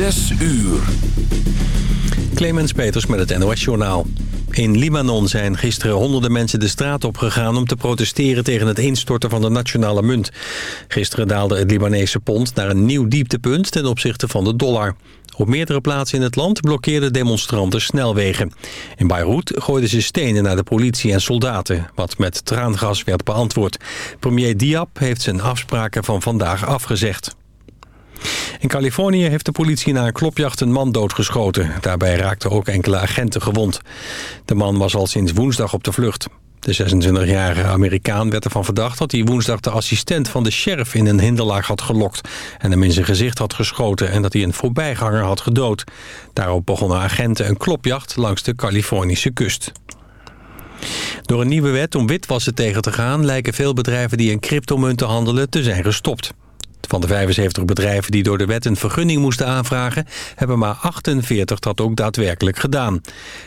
Zes uur. Clemens Peters met het NOS Journaal. In Libanon zijn gisteren honderden mensen de straat opgegaan... om te protesteren tegen het instorten van de nationale munt. Gisteren daalde het Libanese pond naar een nieuw dieptepunt... ten opzichte van de dollar. Op meerdere plaatsen in het land blokkeerden demonstranten snelwegen. In Beirut gooiden ze stenen naar de politie en soldaten... wat met traangas werd beantwoord. Premier Diab heeft zijn afspraken van vandaag afgezegd. In Californië heeft de politie na een klopjacht een man doodgeschoten. Daarbij raakten ook enkele agenten gewond. De man was al sinds woensdag op de vlucht. De 26-jarige Amerikaan werd ervan verdacht dat hij woensdag de assistent van de sheriff in een hinderlaag had gelokt en hem in zijn gezicht had geschoten en dat hij een voorbijganger had gedood. Daarop begonnen agenten een klopjacht langs de Californische kust. Door een nieuwe wet om witwassen tegen te gaan lijken veel bedrijven die in cryptomunten handelen te zijn gestopt. Van de 75 bedrijven die door de wet een vergunning moesten aanvragen... hebben maar 48 dat ook daadwerkelijk gedaan.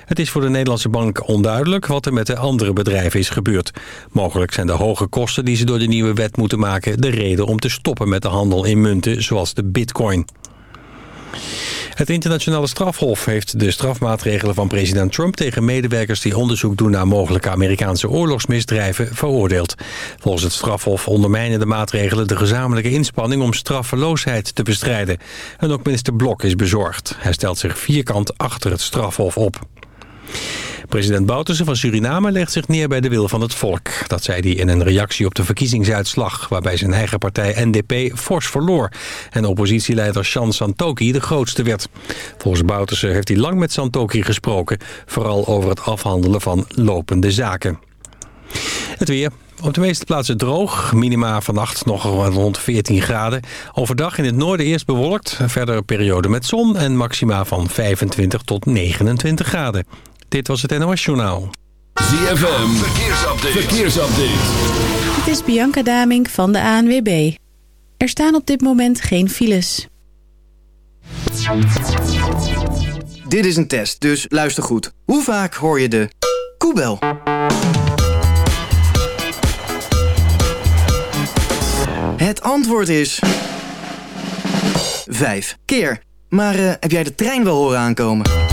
Het is voor de Nederlandse bank onduidelijk wat er met de andere bedrijven is gebeurd. Mogelijk zijn de hoge kosten die ze door de nieuwe wet moeten maken... de reden om te stoppen met de handel in munten zoals de bitcoin. Het internationale strafhof heeft de strafmaatregelen van president Trump... tegen medewerkers die onderzoek doen naar mogelijke Amerikaanse oorlogsmisdrijven veroordeeld. Volgens het strafhof ondermijnen de maatregelen de gezamenlijke inspanning... om straffeloosheid te bestrijden. En ook minister Blok is bezorgd. Hij stelt zich vierkant achter het strafhof op. President Bouterse van Suriname legt zich neer bij de wil van het volk. Dat zei hij in een reactie op de verkiezingsuitslag... waarbij zijn eigen partij NDP fors verloor... en oppositieleider Shan Santoki de grootste werd. Volgens Bouterse heeft hij lang met Santoki gesproken... vooral over het afhandelen van lopende zaken. Het weer. Op de meeste plaatsen droog. Minima vannacht nog rond 14 graden. Overdag in het noorden eerst bewolkt. Verder periode met zon en maxima van 25 tot 29 graden. Dit was het NOS Journaal. ZFM, verkeersupdate. verkeersupdate. Het is Bianca Daming van de ANWB. Er staan op dit moment geen files. Dit is een test, dus luister goed. Hoe vaak hoor je de koebel? Het antwoord is... Vijf keer. Maar uh, heb jij de trein wel horen aankomen?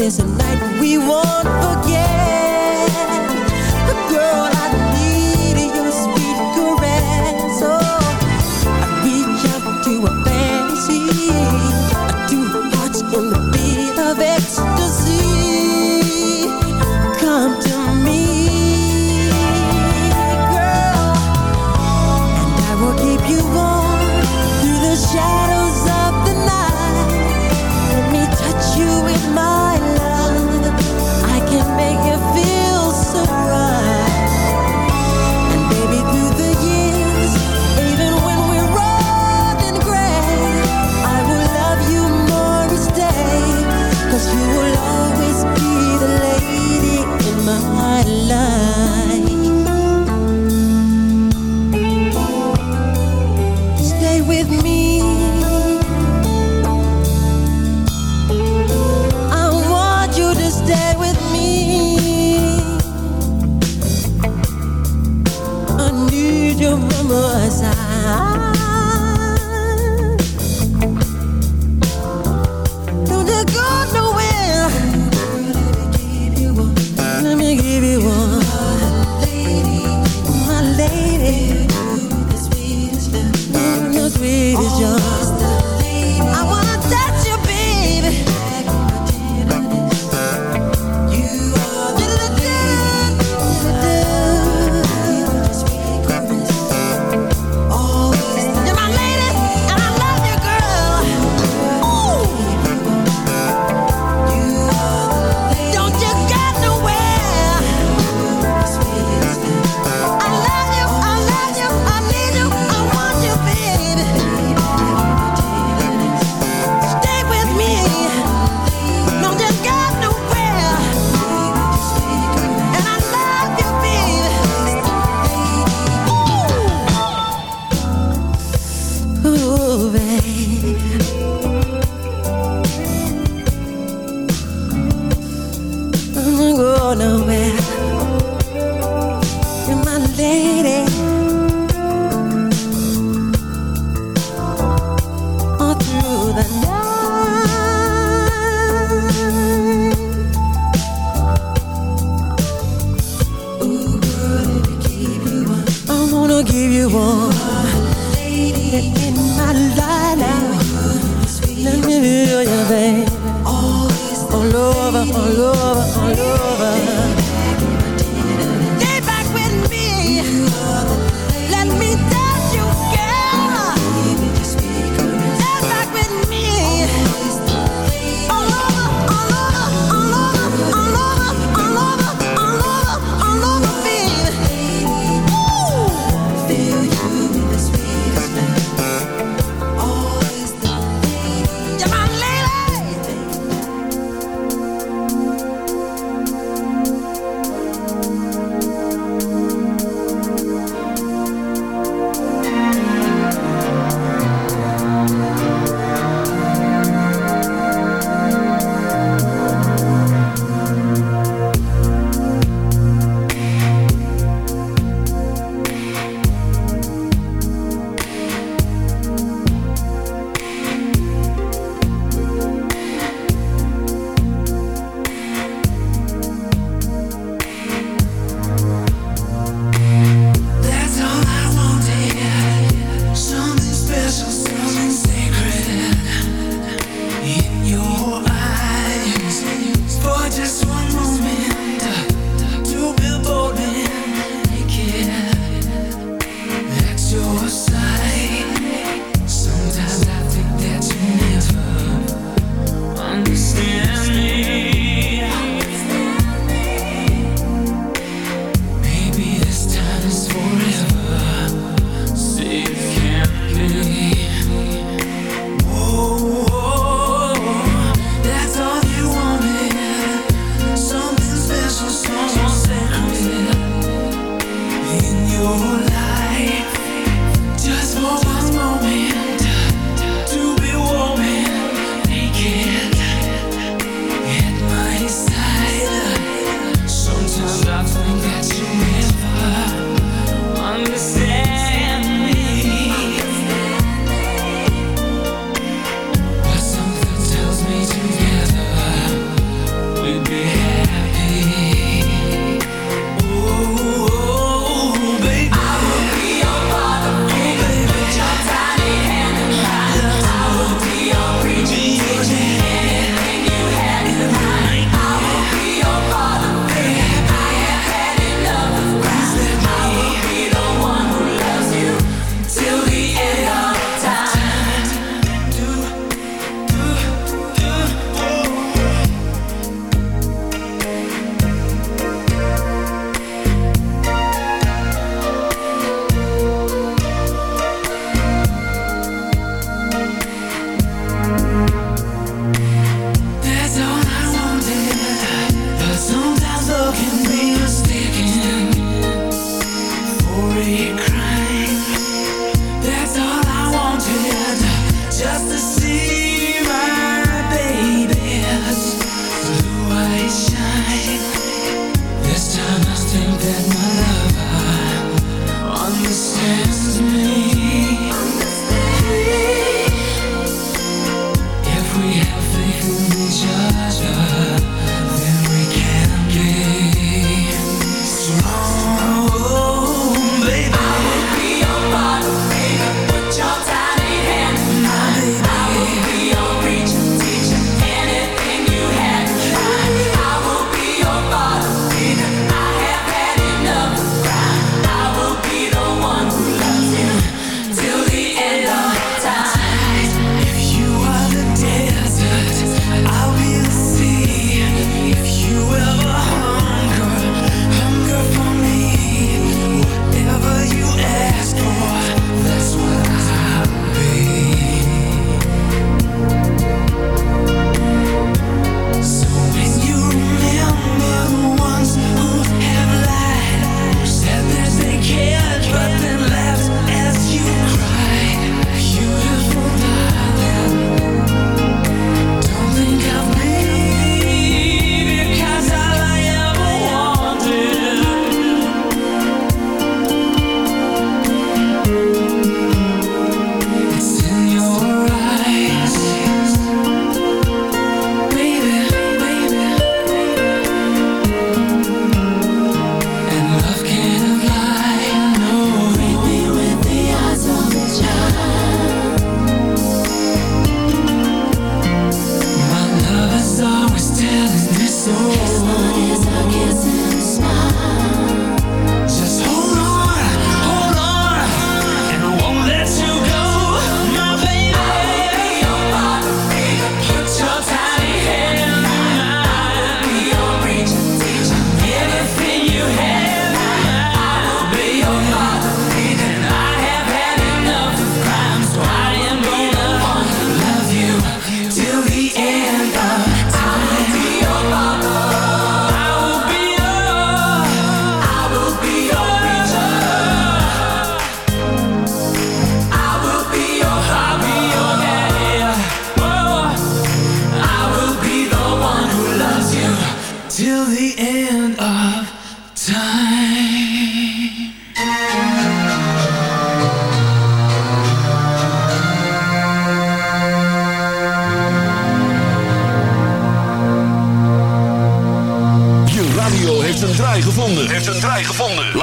There's a night we won't forget. was I?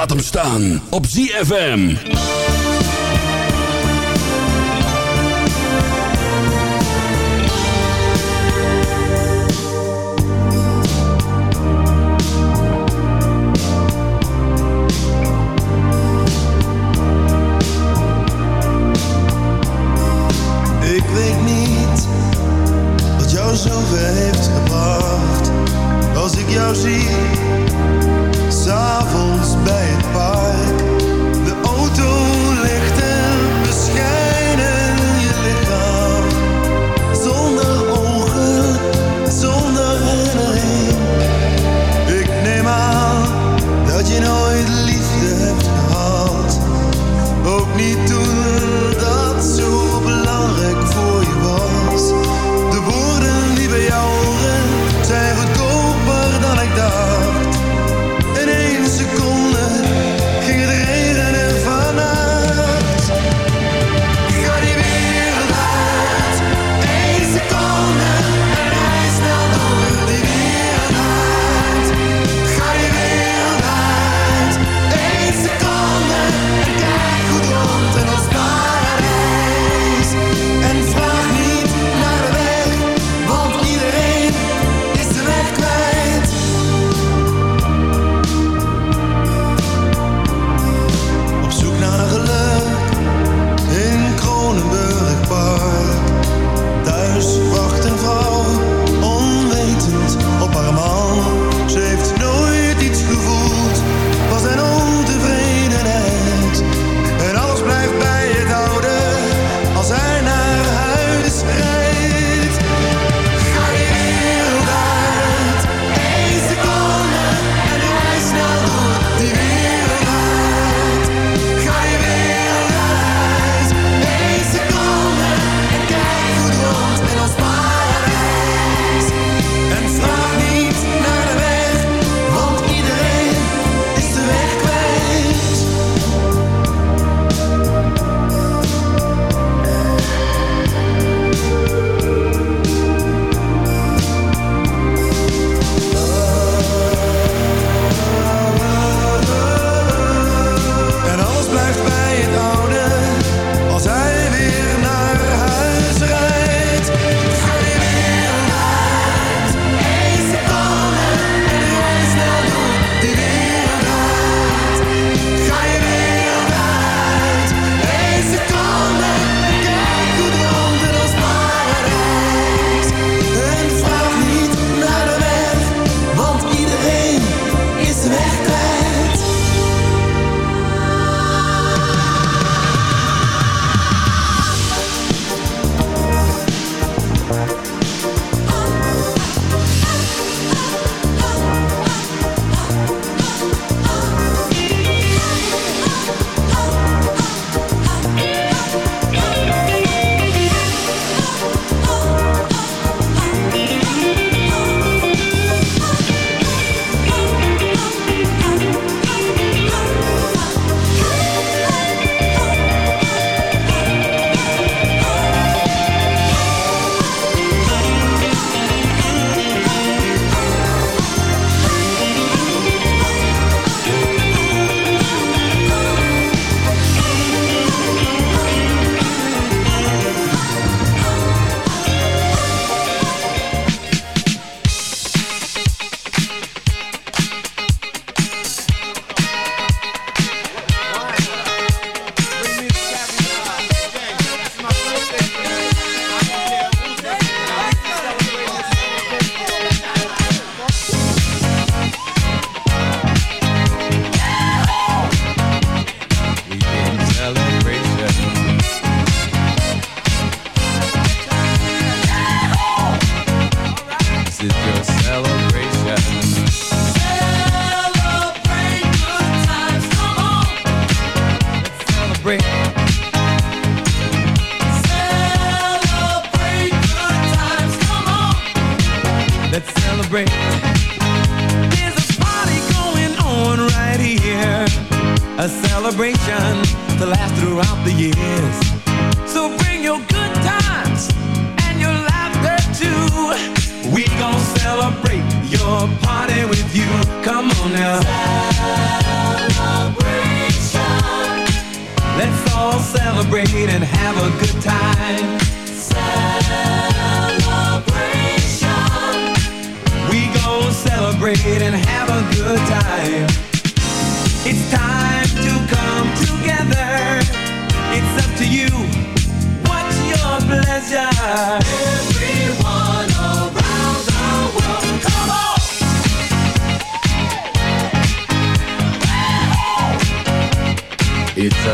Laat hem staan op ZFM.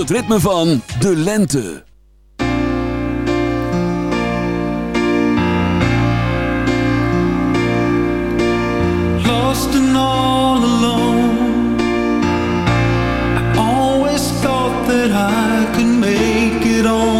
het ritme van De Lente. Lost and all alone I always thought that I could make it on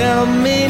tell me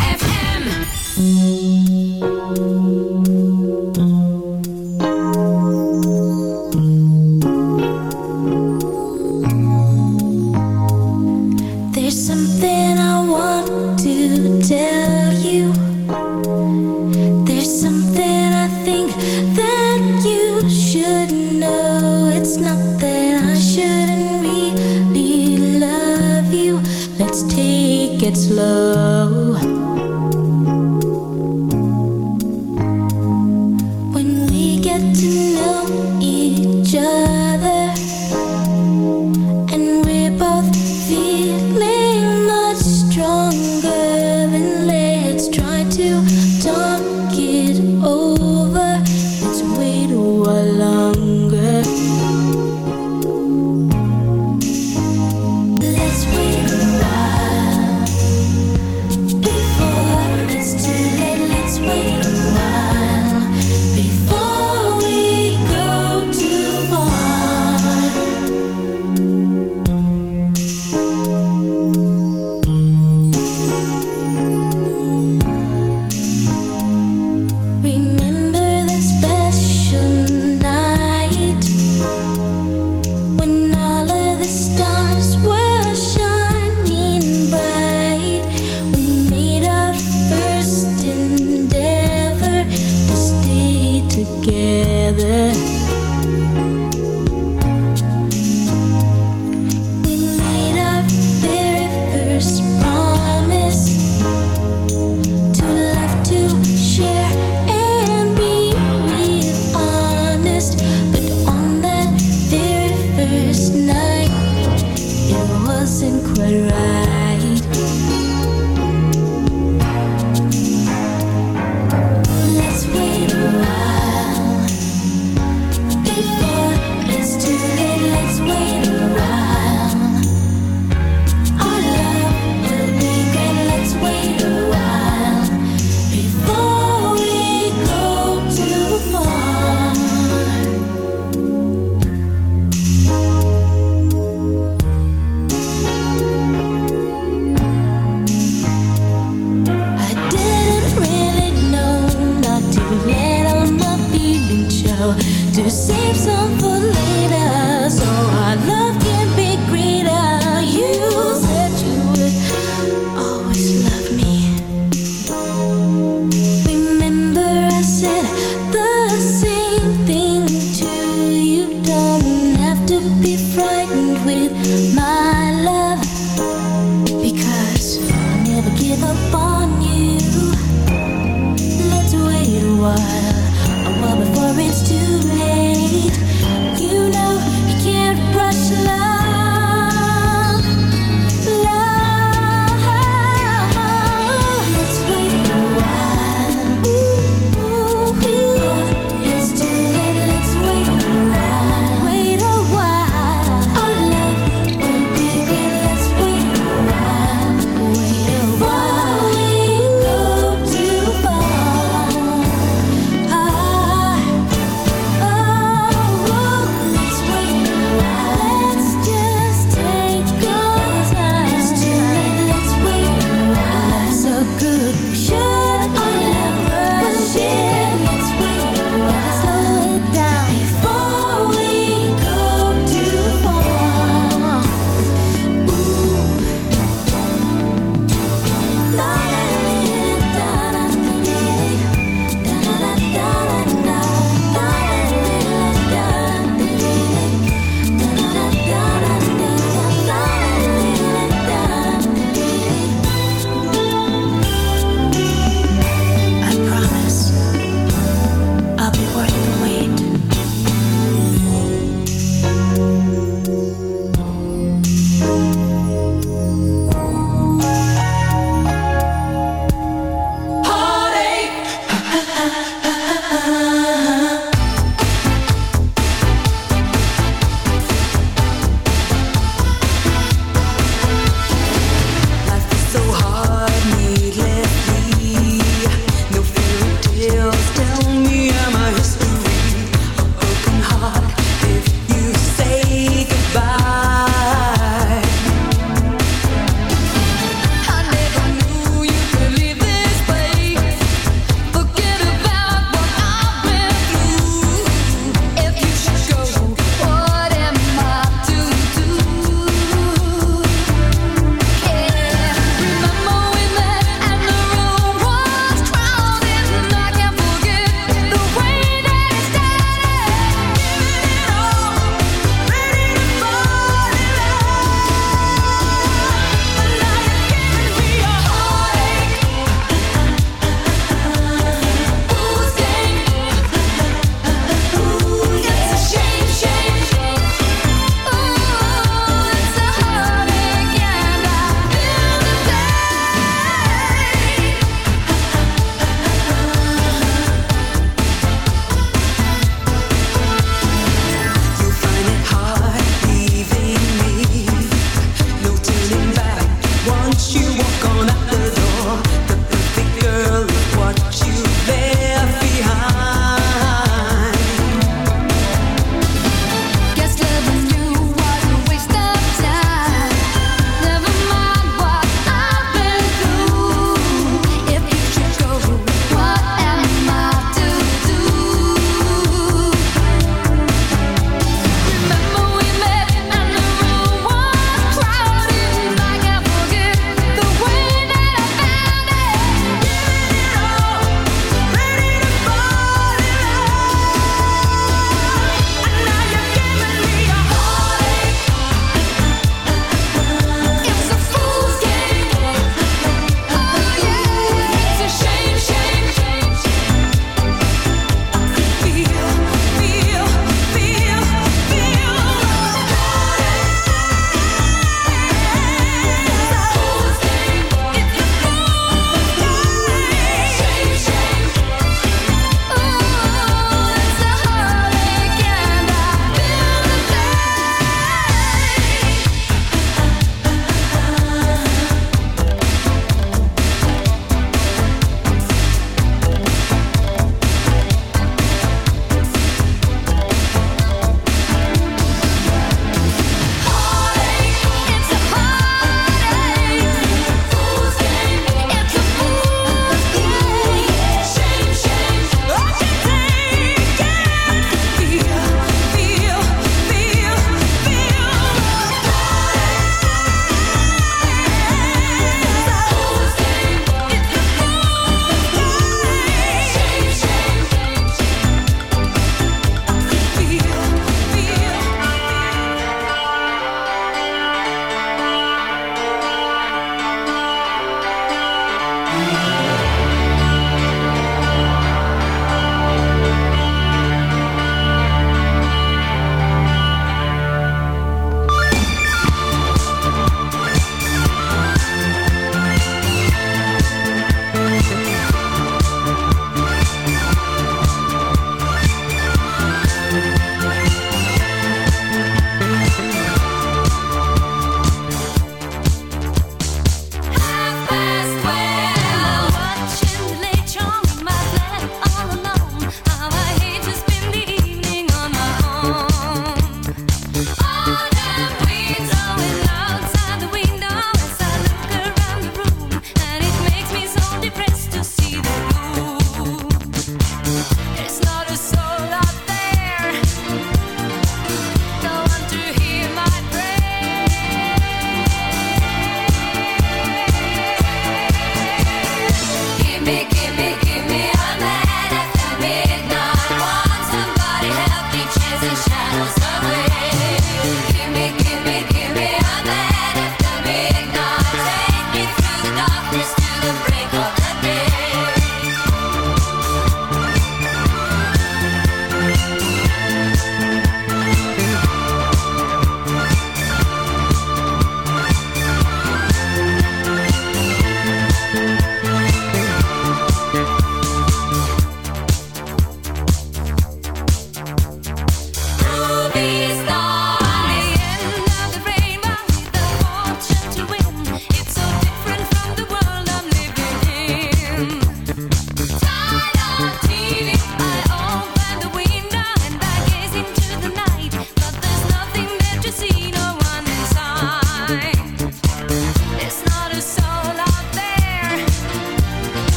make